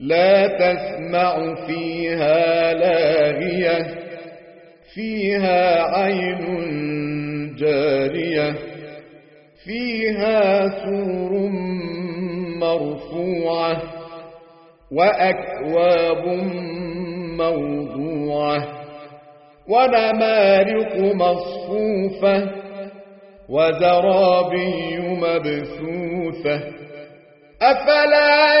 لا تسمع فيها لاغية فيها عين جارية فيها سور مرفوعة وأكواب موضوعة ونمارق مصفوفة وزرابي مبثوثة. أفلا